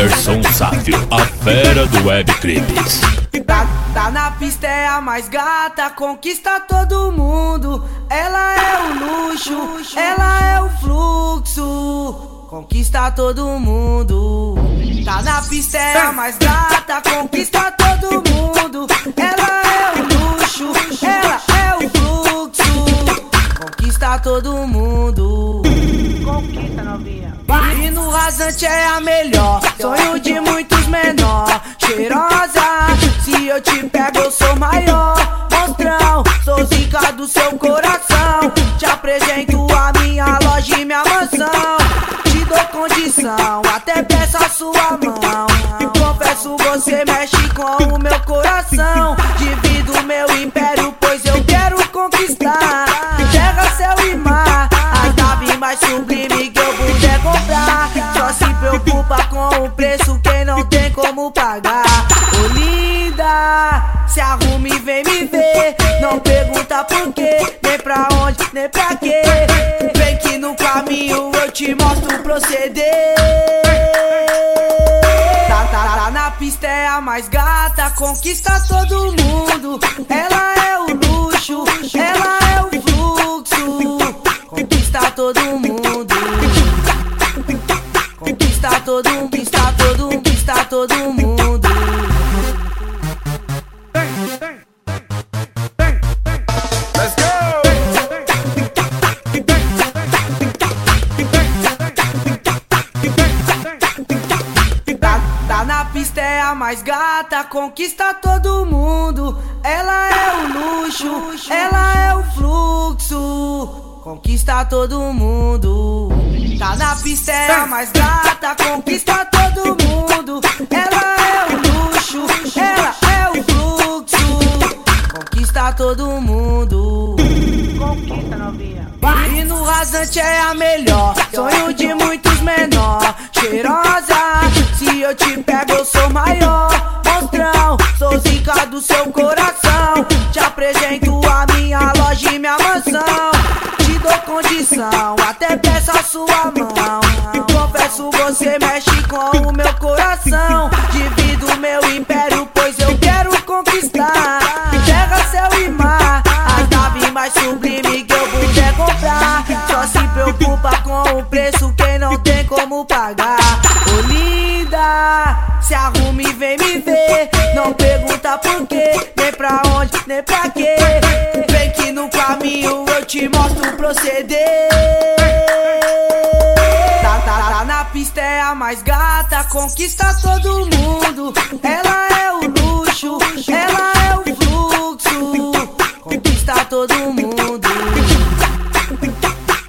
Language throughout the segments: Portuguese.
Anderson Sávio, a fera do Web Clips. Tá, tá na pista é a mais gata, conquista todo mundo. Ela é o luxo, ela é o fluxo. Conquista todo mundo. Tá na pista é a mais gata, conquista todo mundo. Ela é o luxo, ela é o fluxo. Conquista todo mundo. Conquista, novinha. E no rasante é a melhor. Sonho de muitos menor. Cheirosa, se eu te pego, eu sou maior. Monstrão, sou zica do seu coração. Te apresento a minha loja e minha mansão. Te dou condição, até peço a sua mão. Confesso, você mexe com com o preço, quem não tem como pagar. Ô linda, se arrume e vem me ver. Não pergunta por quê, nem pra onde, nem pra quê. Vem que no caminho eu te mostro o proceder. Tá, tá, tá na pista é a mais gata, conquista todo mundo. Ela é o luxo, ela é o fluxo. Conquista todo mundo. Conquista todo, conquista todo mundo. Let's go! Tá, tá na pista é a mais gata, conquista todo mundo. Ela é o luxo, ela é o fluxo. Conquista todo mundo. Tá na pista é a mais gata, conquista todo mundo. Ela é o luxo, ela é o fluxo. Conquista todo mundo. Conquista, novinha. E no rasante é a melhor. Sonho de muitos menor. Cheirosa, se eu te pego, eu sou maior. Monstrão, sou zica do seu coração. Te apresento a minha loja e minha mansão. Te dou condição, até com o meu coração. Divido meu império, pois eu quero conquistar. Terra, céu e mar. A nave mais sublime que eu puder comprar. Só se preocupa com o preço, quem não tem como pagar. Ô linda, se arrume e vem me ver. Não pergunta por quê, nem pra onde, nem pra quê. Vem que no caminho eu te mostro proceder. Pista é a mais gata, conquista todo mundo. Ela é o luxo, ela é o fluxo. Conquista todo mundo.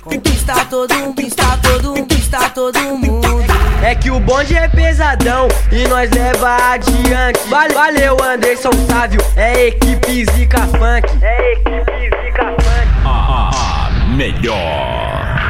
Conquista todo, conquista todo, conquista todo mundo. É que o bonde é pesadão e nós leva adiante. Vale- Valeu, Anderson Sávio, é equipe Zica Funk. É equipe Zica Funk. A, a, a melhor.